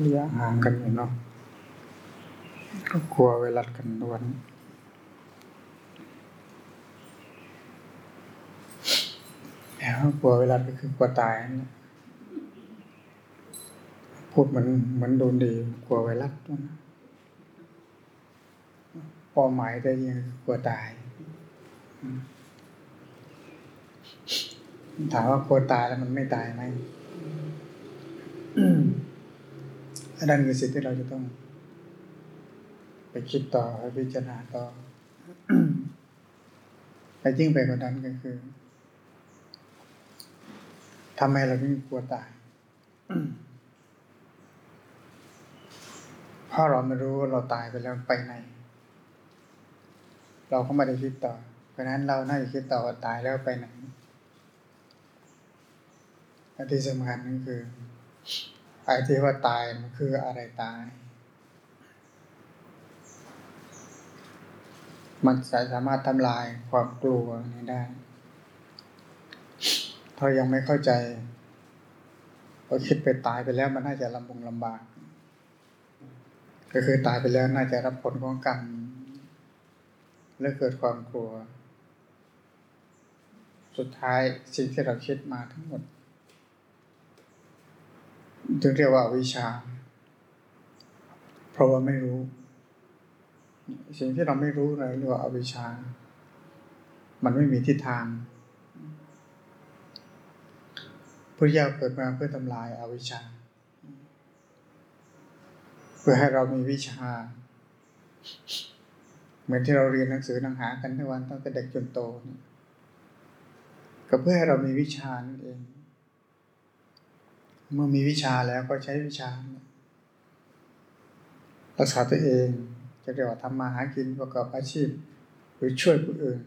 ระยะห่างกันอยู่เนาะก็กลัวไวรัสกันทุกวันแล้วกลัวเวลาก็คือกลัวตายนะพูดเหมือนเหมือนโดนดีกลัวไวรัสนะเป้าหมายแต่ยังกลัวตายถามว่ากลัวตายแล้วมันไม่ตายไหม อันนั้นคือสิ่งที่เราจะต้อง ไปคิดต่อไปพิจารณาต่อไปยิ่งไปกว่านั้นก็คือทำไมเราไม่กลัวตายเพราะเราไม่รู้ว่าเราตายไปแล้วไปไหน เราก็ไม่ได้คิดต่อ เพราะนั้นเราน่าจะคิดต่อว่าตายแล้วไปไหนอันที่สำคัญก็คือ ไอ้ที่ว่าตายมันคืออะไรตาย มันสามารถทำลายความกลัวนี้ได้ ถ้ายังไม่เข้าใจพอคิดไปตายไปแล้วมันน่าจะลำบงลำบาก ก็คือตายไปแล้วน่าจะรับผลของกรรมและเกิดความกลัว สุดท้ายสิ่งที่เราคิดมาทั้งหมด ถึงเรียกว่าวิชา เพราะว่าไม่รู้ สิ่งที่เราไม่รู้เลยเรียกว่าอวิชา มันไม่มีทิศทางพระเจ้าเกิดมาเพื่อทำลายอาวิชชา เพื่อให้เรามีวิชา เหมือนที่เราเรียนหนังสือหนังหากันทุกวันตั้งแต่เด็กจนโตก็เพื่อให้เรามีวิชานั่นเอง เมื่อมีวิชาแล้วก็ใช้วิชา รักษาตัวเองจะเรียกว่าทำมาหากินประกอบอาชีพ หรือช่วยผู้อื่น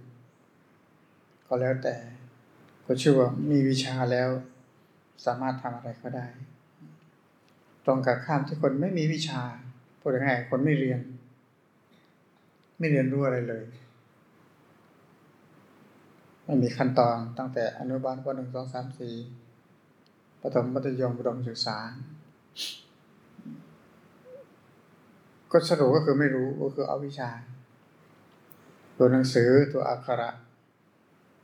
ก็แล้วแต่ ก็ชื่อว่ามีวิชาแล้ว สามารถทำอะไรก็ได้ ตรงกับข้ามที่คนไม่มีวิชาพูดง่ายคนไม่เรียน ไม่เรียนรู้อะไรเลยไม่มีขั้นตอนตั้งแต่อนุบาลปหนึ่งสองสามสี่ ประถมมัธยมอุดมศึกษา ก็สรุปก็คือไม่รู้ก็คือเอาวิชา ตัวหนังสือตัวอักขระ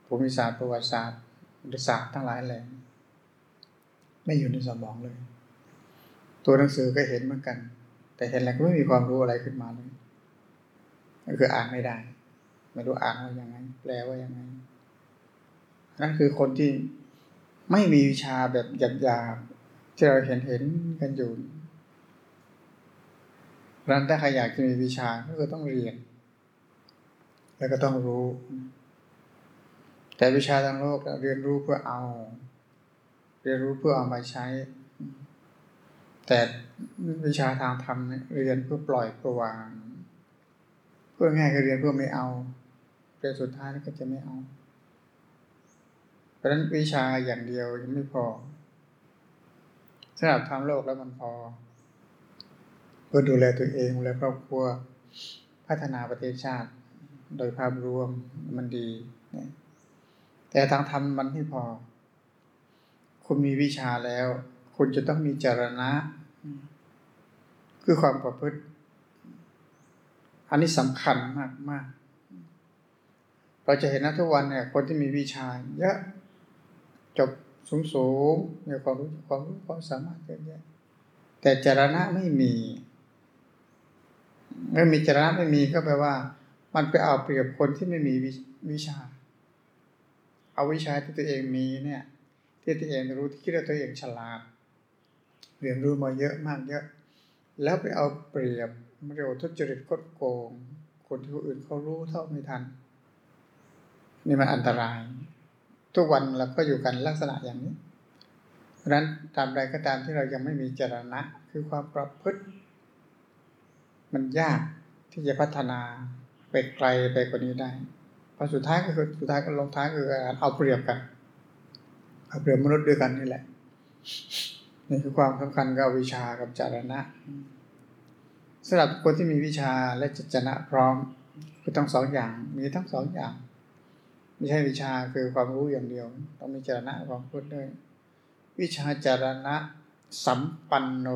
ภูมิศาสตร์ประวัติศาสตร์ศาสตร์ทั้งหลายแหล่ไม่อยู่ในสมองเลย ตัวหนังสือก็เห็นเหมือนกัน แต่เห็นแล้วก็ไม่มีความรู้อะไรขึ้นมาเลยก็คืออ่านไม่ได้ ไม่รู้อ่านว่าอยังไงแปลว่าอยังไงนั่นคือคนที่ ไม่มีวิชาแบบหยาบๆที่เราเห็นเห็นกันอยู่รันถ้าใครอยากจะมีวิชาก็ต้องเรียน แล้วก็ต้องรู้ แต่วิชาทางโลกเรียนรู้เพื่อเอา เรียนรู้เพื่อเอามาใช้ แต่วิชาทางธรรมเรียนเพื่อปล่อยปล่วาง เพื่อง่ายก็เรียนเพื่อไม่เอาแต่สุดท้ายก็จะไม่เอา ราะฉะนั้นวิชาอย่างเดียวยังไม่พอสำหรับทางโลกแล้วมันพอ เพื่อดูแลตัวเองและครอบครัวพัฒนาประเทศชาติ โดยภาพรวมมันดี แต่ทางธรรมมันไม่พอ คุณมีวิชาแล้ว คุณจะต้องมีจรณะ คือความประพฤติ อันนี้สำคัญมากมากเราจะเห็นนะทุกวันเนี่ย คนที่มีวิชาเยอะ สูงสูงมีความรู้ความรู้ความสามารถเยอะแยะแต่จรณะไม่มีเมื่อมีจรณะไม่มีก็แปลว่า มันไปเอาเปรียบคนที่ไม่มีวิชา เอาวิชาที่ตัวเองมีเนี่ย ที่ตัวเองรู้ที่คิดว่าตัวเองฉลาด เรียนรู้มาเยอะมากเยอะ แล้วไปเอาเปรียบเร็วทุจริตกดโกง คนที่คนอื่นเขารู้เท่าไม่ทัน นี่มันอันตราย ทุกวันเราก็อยู่กันลักษณะอย่างนี้เพราะนั้นตามใดก็ตามที่เรายังไม่มีจรณะ คือความประพฤติ มันยากที่จะพัฒนาไปไกลไปกว่านี้ได้พอสุดท้ายก็คือสุดท้ายก็ลงท้ายคือการเอาเปรียบกัน เอาเปรียบมนุษย์ด้วยกันนี่แหละนี่คือความสำคัญกับวิชากับจารณะสำหรับคนที่มีวิชาและจารณะพร้อมคือทั้งสองอย่างมีทั้งสองอย่าง ไม่ใช่วิชาคือความรู้อย่างเดียว ต้องมีจารณะความพูดด้วย วิชาจารณะสัมปันโน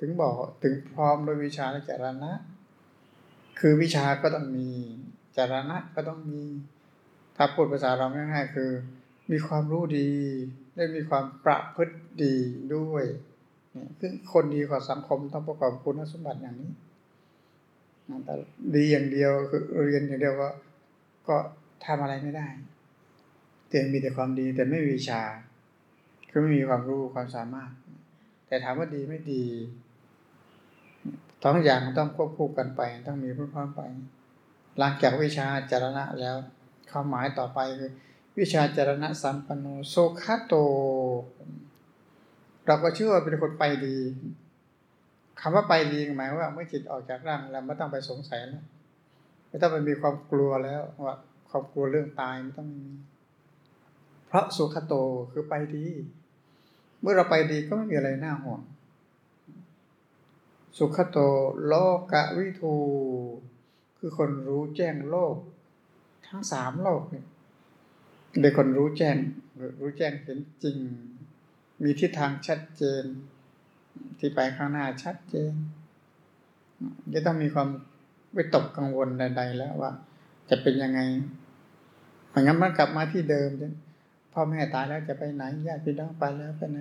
ถึงบอกถึงพร้อมด้วยวิชาและจารณะ คือวิชาก็ต้องมีจารณะก็ต้องมี ถ้าพูดภาษาเราง่ายๆคือ มีความรู้ดี ได้มีความประพฤติดีด้วยคือคนดีของสังคมต้องประกอบคุณสมบัติอย่างนี้แต่ดีอย่างเดียวคือเรียนอย่างเดียวก็ก็ ทำอะไรไม่ได้แต่มีแต่ความดีแต่ไม่มีวิชาคือไม่มีความรู้ความสามารถ แต่ถามว่าดีไม่ดีทั้งอย่างต้องควบคู่กันไป ต้องมีพร้อมไป หลังจากวิชาจารณะแล้วความหมายต่อไปคือ วิชาจารณะสัมปันโนโซคาโต เราก็เชื่อว่าเป็นคนไปดีคำว่าไปดีหมายว่าเมื่อจิตออกจากร่างแล้วไม่ต้องไปสงสัยแล้วไม่ต้องไปมีความกลัวแล้วว่า ความกลัวเรื่องตายไม่ต้องมีเพราะสุขโตคือไปดี เมื่อเราไปดีก็ไม่มีอะไรน่าห่วง สุขโตโลกะวิทูคือคนรู้แจ้งโลก ทั้งสามโลกเนี่ยเป็นคนรู้แจ้ง รู้แจ้งเห็นจริง มีทิศทางชัดเจน ที่ไปข้างหน้าชัดเจนจะต้องมีความวิตกกังวลใด ๆ แล้วว่า จะเป็นยังไง ไม่งั้นมันกลับมาที่เดิมพ่อแม่ตายแล้วจะไปไหนญาติพี่น้องไปแล้วไปไหน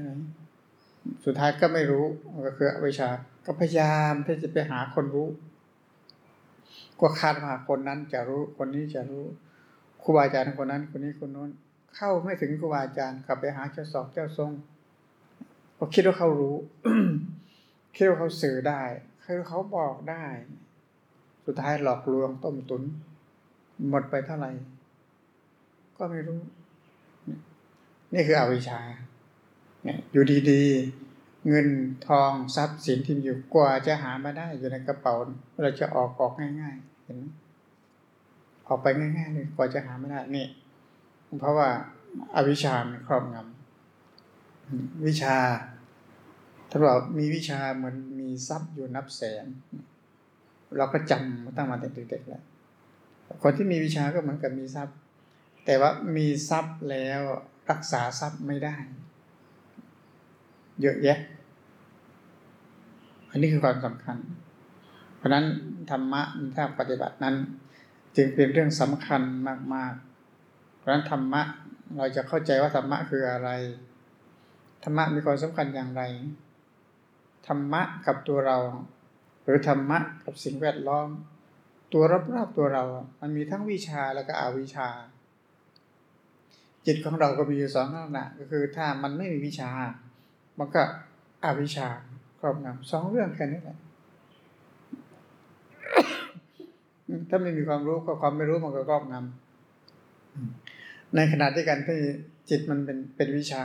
สุดท้ายก็ไม่รู้ก็คืออวิชา ก็พยายามที่จะไปหาคนรู้ ก็คาดว่าคนนั้นจะรู้ คนนี้จะรู้ครูบาอาจารย์คนนั้น คนนี้คนนู้น เข้าไม่ถึงครูบาอาจารย์กลับไปหาเจ้าสอบเจ้าทรงก็คิดว่าเขารู้คิดว่าเขาสื่อได้คิดว่าเขาบอกได้ สุดท้ายหลอกลวงต้มตุน หมดไปเท่าไหร่ ก็ไม่รู้ นี่คืออวิชชาเนี่ยอยู่ดีๆ เงินทองทรัพย์สินที่มีอยู่กว่าจะหามาได้อยู่ในกระเป๋า เราจะออกออกง่ายๆเห็นไหมออกไปง่ายๆเลยกว่าจะหาไม่ได้นี่ เพราะว่าอาวิชามันครอบงำวิชา ถ้าเรามีวิชาเหมือนมีทรัพย์อยู่นับแสน เราก็จำตั้งมาแต่เด็กๆแล้วคนที่มีวิชาก็เหมือนกับมีทรัพย์ แต่ว่ามีทรัพย์แล้วรักษาทรัพย์ไม่ได้ เยอะแยะ อันนี้คือความสำคัญ เพราะนั้นธรรมะถ้าปฏิบัตินั้น จึงเป็นเรื่องสำคัญมาก ๆ เพราะฉะนั้นธรรมะเราจะเข้าใจว่าธรรมะคืออะไร ธรรมะมีความสำคัญอย่างไร ธรรมะกับตัวเรา หรือธรรมะกับสิ่งแวดล้อม ตัวรอบๆตัวเรา มันมีทั้งวิชาแล้วก็อวิชา จิตของเราก็มีอยู่สองลักษณะก็คือถ้ามันไม่มีวิชา มันก็อวิชาครอบงำสองเรื่องแค่นี้แหละถ้าไม่มีความรู้ก็ความไม่รู้มันก็ครอบงำในขณะที่กันที่จิตมันเป็นเป็นวิชา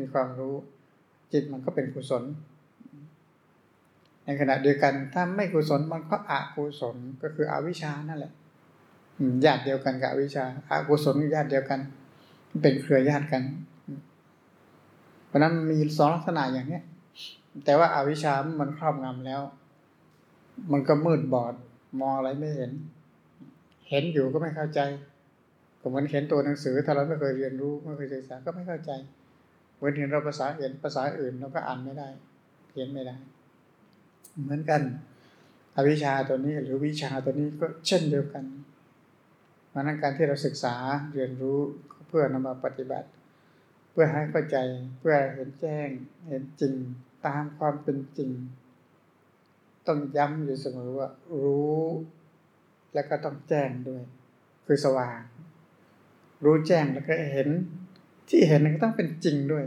มีความรู้ จิตมันก็เป็นกุศล ในขณะเดียวกัน ถ้าไม่กุศลมันก็อกุศลก็คืออวิชานั่นแหละญาติเดียวกันกับอวิชาอากุศลญาติเดียวกัน เป็นเครือญาติกัน เพราะนั้นมีสองลักษณะอย่างเนี้ย แต่ว่าอาวิชามันครอบงำแล้ว มันก็มืดบอดมองอะไรไม่เห็น เห็นอยู่ก็ไม่เข้าใจก็เหมือนเห็นตัวหนังสือถ้าเราไม่เคยเรียนรู้ไม่เคยศึกษาก็ไม่เข้าใจ เหมือนเห็นเราภาษาเห็นภาษาอื่นเราก็อ่านไม่ได้เขียนไม่ได้ เหมือนกัน อวิชชาตัวนี้หรือวิชาตัวนี้ก็เช่นเดียวกันเพราะนั้นการที่เราศึกษาเรียนรู้ เพื่อนำมาปฏิบัติ เพื่อให้เข้าใจเพื่อเห็นแจ้ง เห็นจริงตามความเป็นจริง ต้องย้ำอยู่เสมอว่า รู้ แล้วก็ต้องแจ้งด้วย คือสว่าง รู้แจ้งแล้วก็เห็น ที่เห็นก็ต้องเป็นจริงด้วย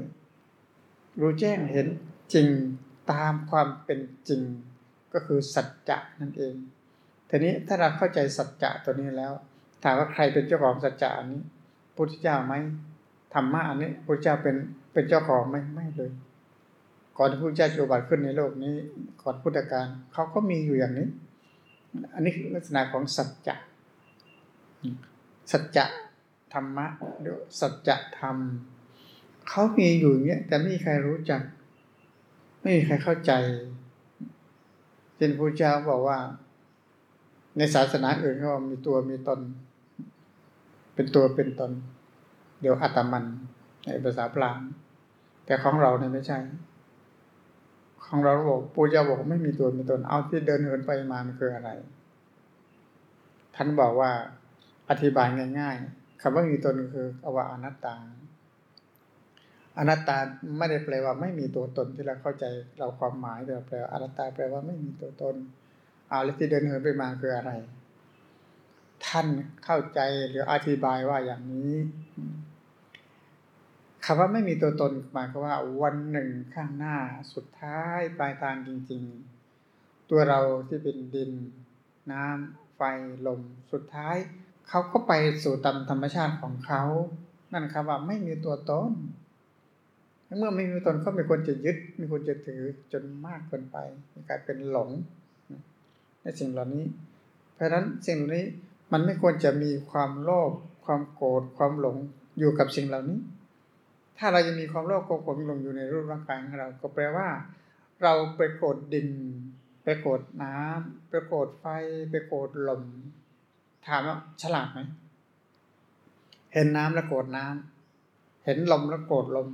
รู้แจ้งเห็นจริงตามความเป็นจริง ก็คือสัจจะนั่นเองทีนี้ถ้าเราเข้าใจสัจจะตัวนี้แล้ว ถามว่าใครเป็นเจ้าของสัจจะนี้ พุทธเจ้าไหมธรรมะอันนี้พุทธเจ้าเป็นเป็นเจ้าของไหมไม่เลย ก่อนที่พระเจ้าจะอุบัติขึ้นในโลกนี้ก่อนพุทธกาลเขาก็มีอยู่อย่างนี้ อันนี้คือลักษณะของสัจจะสัจจะธรรมะสัจจธรรมเขามีอยู่อย่างเงี้ยแต่ไม่มีใครรู้จัก ไม่มีใครเข้าใจเช่นพระเจ้าบอกว่า ในศาสนาอื่นเขามีตัวมีตน เป็นตัวเป็นตน เดี๋ยวอัตมันในภาษาพรามแต่ของเราเนี่ยไม่ใช่ ของเราบอกปูเจ้าบอกไม่มีตัวมีตน เอาที่เดินเหินไปมามันคืออะไร ท่านบอกว่าอธิบายง่าย ๆคำว่ามีตนคืออว่าอนัตตา อนัตตาไม่ได้แปลว่าไม่มีตัวตนที่เราเข้าใจเราความหมายแต่แปลว่าอนัตตาแปลว่าไม่มีตัวตนเอาแล้วที่เดินเหินไปมาคืออะไร ท่านเข้าใจหรืออธิบายว่าอย่างนี้คำว่าไม่มีตัวตนหมายความว่าวันหนึ่งข้างหน้าสุดท้ายปลายทางจริง ๆ ตัวเราที่เป็นดิน น้ำไฟลมสุดท้ายเขาก็ไปสู่ตามธรรมชาติของเขานั่นคำว่าไม่มีตัวตนเมื่อไม่มีตนก็ไมีคนจะยึดไมีคนจะถือจนมากเกินไปกลายเป็นหลงในสิ่งเหล่านี้ เพราะฉะนั้นสิ่งเหล่านี้ มันไม่ควรจะมีความโลภความโกรธความหลงอยู่กับสิ่งเหล่านี้ ถ้าเราจะมีความโลภความโกรธหลงอยู่ในรูปร่างกายของเรา ก็แปลว่า เราไปโกรธดิน ไปโกรธน้ำไปโกรธไฟ ไปโกรธลม ถามว่าฉลาดไหมเห็นน้ำแล้วโกรธน้ำเห็นลมแล้วโกรธลม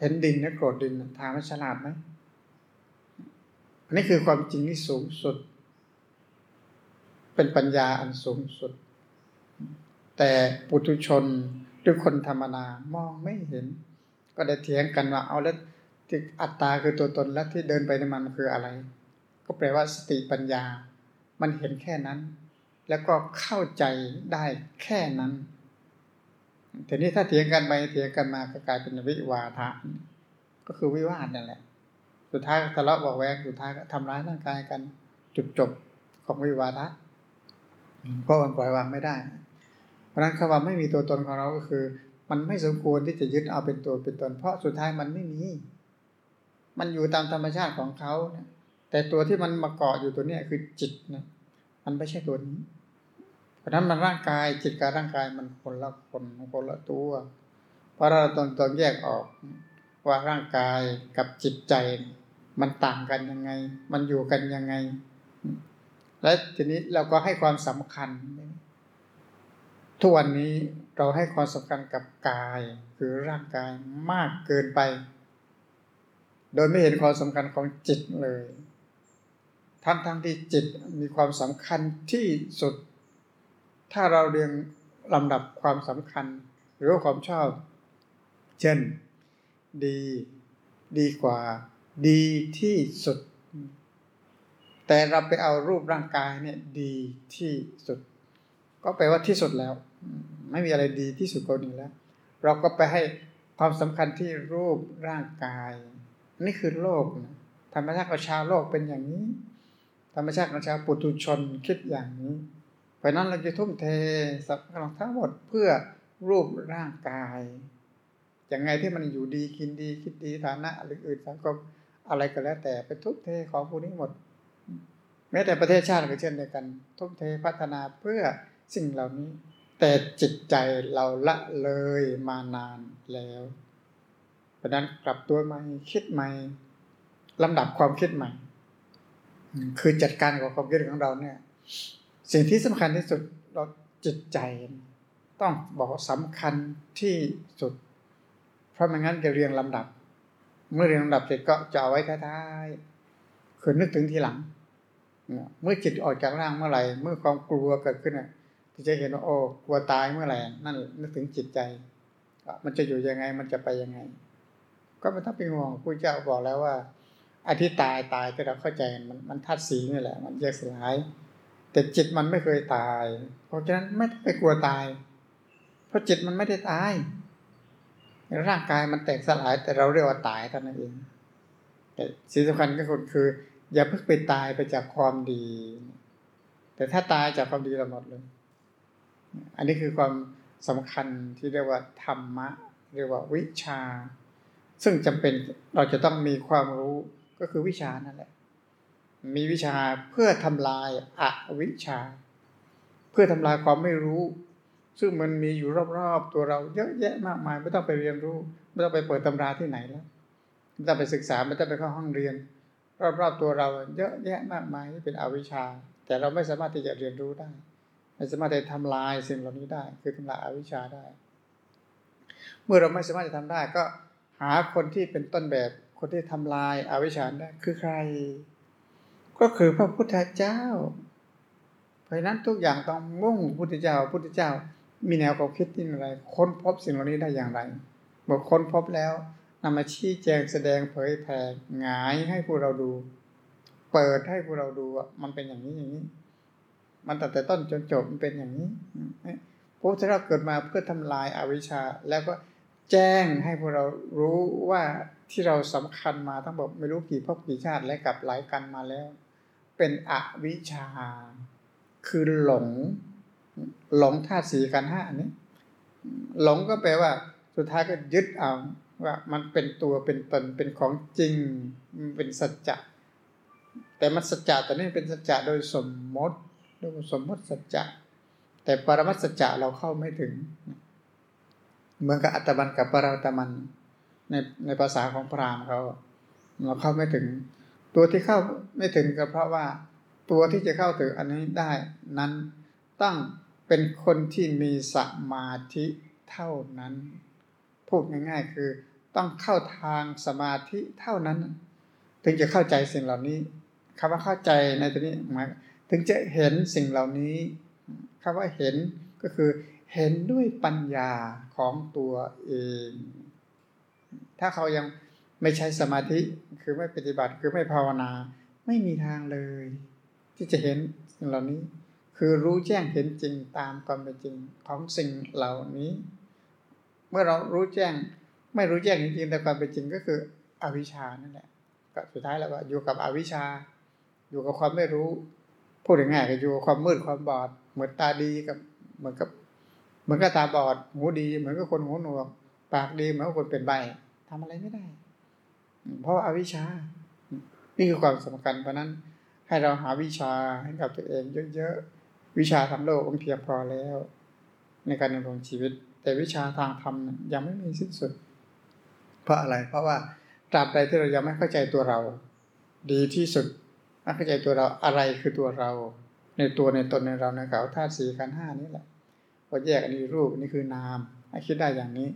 เห็นดินแล้วโกรธดินถามว่าฉลาดไหมอันนี้คือความจริงที่สูงสุด เป็นปัญญาอันสูงสุด แต่ปุถุชนหรือคนธรรมดามองไม่เห็น ก็ได้เถียงกันว่าเอาแล้วที่อัตตาคือตัวตนแล้วที่เดินไปในมันคืออะไร ก็แปลว่าสติปัญญา มันเห็นแค่นั้น แล้วก็เข้าใจได้แค่นั้นทีนี้ถ้าเถียงกันไปเถียงกันมาก็กลายเป็นวิวาทะ ก็คือวิวาทนั่นแหละ สุดท้ายทะเลาะบอกแวงสุดท้ายก็ทำร้ายร่างกายกันจุดจบของวิวาทะ เพราะมันปล่อยวางไม่ได้ เพราะนั้นคำว่าไม่มีตัวตนของเราก็คือ มันไม่สมควรที่จะยึดเอาเป็นตัวเป็นตน เพราะสุดท้ายมันไม่มี มันอยู่ตามธรรมชาติของเขาแต่ตัวที่มันมาเกาะอยู่ตัวเนี้ยคือจิตนะมันไม่ใช่ตัวนี้ เพราะนั้นมันร่างกายจิตกับร่างกายมันคนละคนคนละตัว เพราะเราต้องต้องแยกออกว่าร่างกายกับจิตใจ มันต่างกันยังไง มันอยู่กันยังไง และทีนี้เราก็ให้ความสำคัญ ทุกวันนี้เราให้ความสำคัญกับกาย คือร่างกายมากเกินไป โดยไม่เห็นความสำคัญของจิตเลย ทั้งทั้งที่จิตมีความสำคัญที่สุด ถ้าเราเรียงลำดับความสำคัญ หรือความชอบ เช่น ดี ดีกว่า ดีที่สุด แต่เราไปเอารูปร่างกายเนี่ยดีที่สุด ก็แปลว่าที่สุดแล้ว ไม่มีอะไรดีที่สุดกว่านี้แล้ว เราก็ไปให้ความสำคัญที่รูปร่างกาย นี่คือโลกนะธรรมชาติของชาวโลกเป็นอย่างนี้ ธรรมชาติของชาวปุถุชนคิดอย่างนี้เพราะนั้นเราจะทุ่มเทสัพพลังทั้งหมดเพื่อรูปร่างกายอย่างไงที่มันอยู่ดีกินดีคิดดีฐานะหรืออื่นสังคมอะไรก็แล้วแต่ไปทุ่มเทของพวกนี้หมด แม้แต่ประเทศชาติก็เช่นเดียวกัน ทุ่มเทพัฒนาเพื่อสิ่งเหล่านี้ แต่จิตใจเราละเลยมานานแล้วเพราะนั้นกลับตัวใหม่คิดใหม่ลำดับความคิดใหม่ คือจัดการกับความคิดของเราเนี่ย สิ่งที่สำคัญที่สุดเราจิตใจ ต้องบอกสำคัญที่สุด เพราะไม่งั้นจะเรียงลำดับ เมื่อเรียงลำดับเสร็จก็จะเอาไว้ท้ายๆคือนึกถึงทีหลัง เมื่อจิตออกจากร่างเมื่อไหร่ เมื่อความกลัวเกิดขึ้นเนี่ยจะเห็นว่าโอ้กลัวตายเมื่อไหร่นั่นนึกถึงจิตใจ มันจะอยู่ยังไงมันจะไปยังไง ก็ไม่ต้องเป็นห่วงผู้เจ้าบอกแล้วว่าอธิตายตายที่เราเข้าใจมันมันธาตุสีนี่แหละ มันแยกสลาย แต่จิตมันไม่เคยตาย เพราะฉะนั้นไม่ต้องไปกลัวตาย เพราะจิตมันไม่ได้ตายร่างกายมันแตกสลายแต่เราเรียกว่าตายเท่านั้นเองแต่สิ่งสำคัญก็คือ อย่าเพิ่งไปตายไปจากความดี แต่ถ้าตายจากความดีเราหมดเลย อันนี้คือความสำคัญที่เรียกว่าธรรมะ เรียกว่าวิชา ซึ่งจำเป็นเราจะต้องมีความรู้ก็คือวิชานั่นแหละ มีวิชาเพื่อทำลายอวิชา เพื่อทำลายความไม่รู้ ซึ่งมันมีอยู่รอบๆตัวเราเยอะแยะมากมาย ไม่ต้องไปเรียนรู้ ไม่ต้องไปเปิดตำราที่ไหนแล้ว ไม่ต้องไปศึกษาไม่ต้องไปเข้าห้องเรียน รอบๆตัวเราเยอะแยะมากมายที่เป็นอวิชชา แต่เราไม่สามารถที่จะเรียนรู้ได้ ไม่สามารถจะทำลายสิ่งเหล่านี้ได้ คือทำลายอวิชชาได้ เมื่อเราไม่สามารถจะทำได้ ก็หาคนที่เป็นต้นแบบคนที่ทำลายอาวิชชาได้คือใคร ก็คือพระพุทธเจ้า เพราะนั้นทุกอย่างต้องมุ่งพุทธเจ้าพุทธเจ้า มีแนวความคิดที่อะไร ค้นพบสิ่งเหล่านี้ได้อย่างไรเมื่อค้นพบแล้ว นำมาชี้แจงแสดงเผยแผ่หงายให้พวกเราดู เปิดให้พวกเราดูว่ามันเป็นอย่างนี้อย่างนี้ มันตั้งแต่ต้นจนจบมันเป็นอย่างนี้พระพุทธเจ้าเกิดมาเพื่อทำลายอาวิชชา แล้วก็แจ้งให้พวกเรารู้ว่าที่เราสำคัญมาทั้งหมดไม่รู้กี่พบกี่ชาติและกับหลายกันมาแล้ว เป็นอวิชชา คือหลง หลงธาตุสีกันห้าอันนี้หลงก็แปลว่า สุดท้ายก็ยึดเอา ว่ามันเป็นตัวเป็นตนเป็นของจริงมันเป็นสัจจะแต่มันสัจจะแต่นี่เป็นสัจจะโดยสมมติโดยสมมติสัจจะแต่ปรมัตสัจจะเราเข้าไม่ถึง เหมือนกับอัตมันกับปราตมันในในภาษาของพราหมณ์เขาเราเข้าไม่ถึง ตัวที่เข้าไม่ถึงก็เพราะว่า ตัวที่จะเข้าถึงอันนี้ได้นั้นต้องเป็นคนที่มีสมาธิเท่านั้น พูดง่าย ๆ คือ ต้องเข้าทางสมาธิเท่านั้น ถึงจะเข้าใจสิ่งเหล่านี้คำว่าเข้าใจในตัวนี้หมายถึงจะเห็นสิ่งเหล่านี้คำว่าเห็นก็คือเห็นด้วยปัญญาของตัวเอง ถ้าเขายังไม่ใช้สมาธิคือไม่ปฏิบัติคือไม่ภาวนา ไม่มีทางเลย ที่จะเห็นสิ่งเหล่านี้ คือรู้แจ้งเห็นจริงตามความเป็นจริงของสิ่งเหล่านี้ เมื่อเรารู้แจ้ง ไม่รู้แจ้งจริงๆแต่ความเป็นจริงก็คืออวิชานั่นแหละก็สุดท้ายแล้วว่าอยู่กับอวิชา อยู่กับความไม่รู้พูดง่ายๆก็อยู่กับความมืดความบอด เหมือนตาดีกับเหมือนกับเหมือนกับตาบอดหูดี เหมือนกับคนหูหนวก ปากดีเหมือนกับคนเป็นใบทำอะไรไม่ได้ เพราะอาวิชา นี่คือความสำคัญเพราะนั้น ให้เราหาวิชาให้กับตัวเองเยอะๆวิชาทางโลกมันเพียงพอแล้ว ในการดำรงชีวิต แต่วิชาทางธรรมยังไม่มีสิ้นสุด เพราะอะไร เพราะว่าตราบใดที่เรายังไม่เข้าใจตัวเรา ดีที่สุดไม่เข้าใจตัวเราอะไรคือตัวเรา ในตัวในตนในเราในเขาธาตุสี่ขันห้านี่แหละพอแยกอันนี้รูปนี่คือนามให้คิดได้อย่างนี้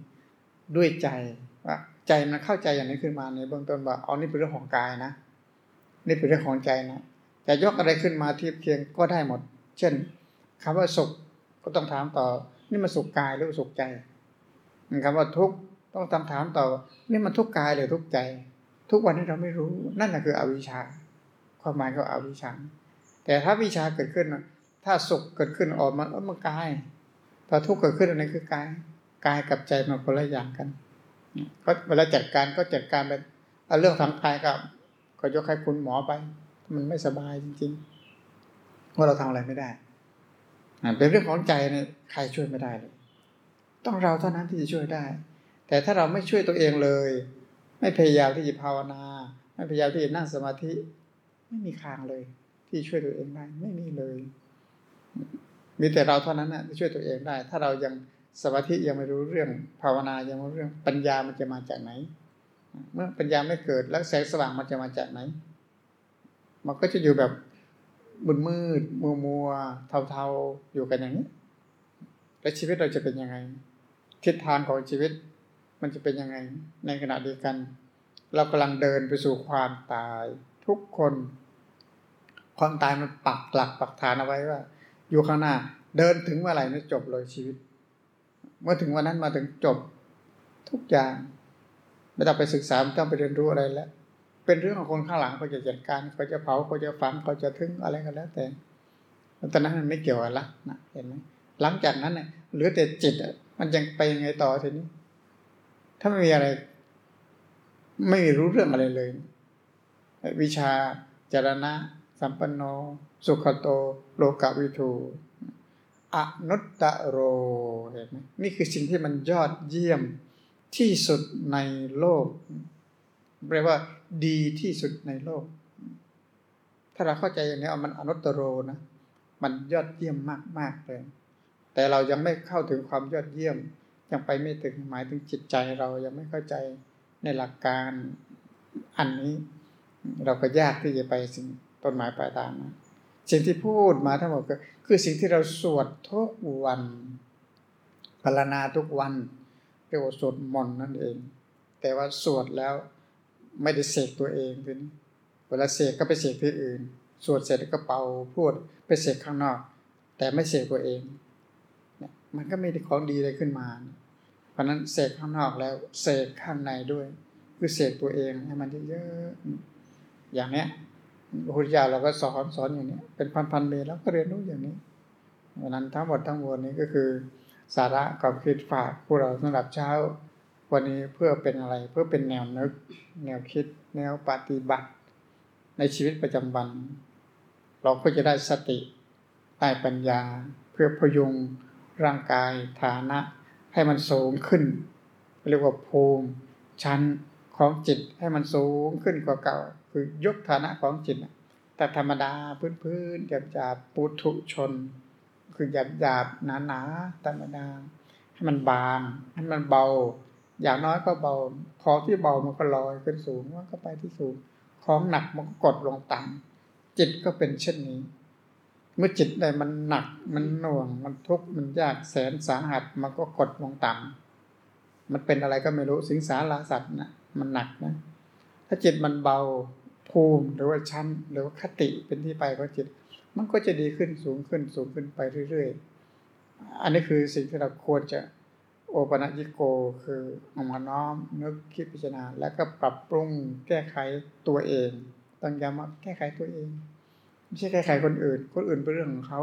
ด้วยใจว่าใจมันเข้าใจอย่างนี้ขึ้นมาในเบื้องต้นว่าเอานี่เป็นเรื่องของกายนะ นี่เป็นเรื่องของใจนะจะยกอะไรขึ้นมาเทียบเคียงก็ได้หมด เช่นคำว่าสุขก็ต้องถามต่อ นี่มันสุขกายหรือสุขใจคำว่าทุกข์ ต้องคำถามต่อนี่มันทุกกายหรือทุกใจ ทุกวันนี้เราไม่รู้ นั่นแหละคืออวิชชา ความหมายก็อวิชชา แต่ถ้าวิชาเกิดขึ้น ถ้าสุขเกิดขึ้นออกมาเออมันกายพอทุกข์เกิดขึ้นอะไรคือกายกายกับใจมันคนละอย่างกัน ก็เวลาจัดการก็จัดการเป็นเรื่องทางกายกับก็ยกให้คุณหมอไป มันไม่สบายจริงๆว่าเราทำอะไรไม่ได้เป็นเรื่องของใจเนี่ยใครช่วยไม่ได้เลย ต้องเราเท่านั้นที่จะช่วยได้ แต่ถ้าเราไม่ช่วยตัวเองเลย ไม่พยายามที่จะภาวนา ไม่พยายามที่จะนั่งสมาธิ ไม่มีทางเลย ที่ช่วยตัวเองได้ไม่มีเลย มีแต่เราเท่านั้นนะที่ช่วยตัวเองได้ ถ้าเรายังสมาธิยังไม่รู้เรื่องภาวนายังไม่รู้เรื่องปัญญามันจะมาจากไหน เมื่อปัญญาไม่เกิดแล้วแสงสว่างมันจะมาจากไหน มันก็จะอยู่แบบมืดมืดมัวมัวเทาเทาอยู่กันอย่างนี้ แล้วชีวิตเราจะเป็นยังไง ทิศทางของชีวิต มันจะเป็นยังไง ในขณะเดียวกัน เรากำลังเดินไปสู่ความตายทุกคน ความตายมันปักหลักปักฐานเอาไว้ว่า อยู่ข้างหน้า เดินถึงเมื่อไหร่นี่จบเลยชีวิต เมื่อถึงวันนั้นมาถึงจบทุกอย่างไม่ต้องไปศึกษาไม่ต้องไปเรียนรู้อะไรแล้ว เป็นเรื่องของคนข้างหลังเขาจะจัดการเขาจะเผาเขาจะฝังเขาจะทึงอะไรก็แล้วแต่ตอนนั้นมันไม่เกี่ยวกันละนะเห็นไหมหลังจากนั้นเนี่ยเหลือแต่จิตมันยังไปยังไงต่อทีนี้ ถ้าไม่มีอะไร ไม่รู้เรื่องอะไรเลย วิชาจารณะ สัมปันโน สุขโต โลกาวิทูอนุตตโรเห็นไหมนี่คือสิ่งที่มันยอดเยี่ยมที่สุดในโลกแปลว่า ดีที่สุดในโลก ถ้าเราเข้าใจอย่างนี้มันอนุตตโรนะ มันยอดเยี่ยมมากมากเลย แต่เรายังไม่เข้าถึงความยอดเยี่ยม ยังไปไม่ถึงหมายถึงจิตใจเรายังไม่เข้าใจในหลักการอันนี้ เราก็ยากที่จะไปสิ่งต้นหมายปลายทางนะสิ่งที่พูดมาทั้งหมดก็คือสิ่งที่เราสวดทุกวันพารณาทุกวันเรียกว่าสวดมนต์นั่นเอง แต่ว่าสวดแล้วไม่ได้เสกตัวเองทีนี้เวลาเสกก็ไปเสกที่อื่น สวดเสร็จก็เป่าพูดไปเสกข้างนอก แต่ไม่เสกตัวเองเนี่ยมันก็ไม่ได้ของดีอะไรขึ้นมา เพราะนั้นเสกข้างนอกแล้วเสกข้างในด้วย คือเสกตัวเองให้มันเยอะๆอย่างเนี้ยพระพุทธเจ้าเราก็สอนสอนอย่างนี้เป็นพันๆเมตรแล้วก็เรียนรู้อย่างนี้เพราะนั้นทั้งหมดทั้งมวลนี้ก็คือ สาระความคิดฝากพวกเราสำหรับเช้า วันนี้เพื่อเป็นอะไรเพื่อเป็นแนวนึก แนวคิด แนวปฏิบัติ ในชีวิตประจำวัน เราก็จะได้สติได้ปัญญา เพื่อพยุงร่างกายฐานะ ให้มันสูงขึ้น เรียกว่าภูมิชั้นของจิตให้มันสูงขึ้นกว่าเก่า คือยกฐานะของจิตแต่ธรรมดาพื้นๆหยาบหยาบๆปุถุชน คือหยาบหยาบๆหนาๆธรรมดา ให้มันบางให้มันเบา อย่างน้อยก็เบา ของที่เบามันก็ลอยขึ้นสูงมันก็ไปที่สูง ของหนักมันก็กดลงต่ำจิตก็เป็นเช่นนี้ เมื่อจิตใดมันหนักมันหน่วง มันทุกข์มันยากแสนสาหัสมันก็กดลงต่ำมันเป็นอะไรก็ไม่รู้สิงสาราสัตว์นะมันหนักนะ ถ้าจิตมันเบาภูมิหรือว่าชั้นหรือว่าคติเป็นที่ไปของจิต มันก็จะดีขึ้นสูงขึ้นสูงขึ้นไปเรื่อยๆ อันนี้คือสิ่งที่เราควรจะโอปนัญิโกคือเอามาน้อมนึกคิดพิจารณา แล้วก็ปรับปรุงแก้ไขตัวเองต้องย้ำว่าแก้ไขตัวเอง ไม่ใช่แก้ไขคนอื่น คนอื่นเป็นเรื่องของเขา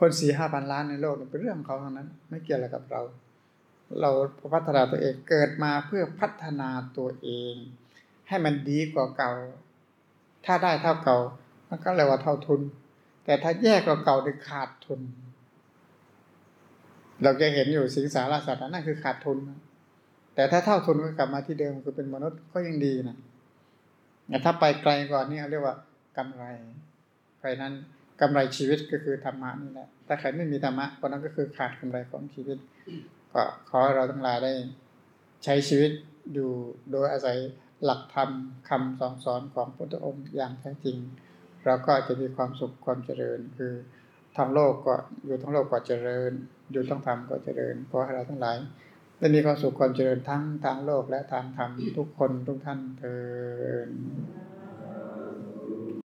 คนสี่ห้าพันล้านในโลกเป็นเรื่องของเขาเท่านั้น ไม่เกี่ยวอะไรกับเรา เราพัฒนาตัวเองเกิดมาเพื่อพัฒนาตัวเอง ให้มันดีกว่าเก่า ถ้าได้เท่าเก่ามันก็เรียกว่าเท่าทุน แต่ถ้าแย่กว่าเก่าเนี่ยขาดทุน เราจะเห็นอยู่สิงสารสัตว์นั่นคือขาดทุน แต่ถ้าเท่าทุนก็กลับมาที่เดิมคือเป็นมนุษย์ก็ยังดีนะแต่ถ้าไปไกลกว่านี้เรียกว่า กำไร เพราะนั้นกำไรชีวิตก็คือธรรมะนี่แหละ ถ้าใครไม่มีธรรมะคนนั้นก็คือขาดกำไรของชีวิต ก็ขอเราทั้งหลายได้ ใช้ชีวิตอยู่โดยอาศัยหลักธรรมคำสอนสอนของพระพุทธองค์อย่างแท้จริง เราก็จะมีความสุขความเจริญ คือทางโลกก็อยู่ทั้งโลกก็เจริญ อยู่ทั้งธรรมก็เจริญขอให้เราทั้งหลายได้มีความสุขความเจริญทั้งทางโลกและทางธรรมทุกคนทุกท่านเทอญ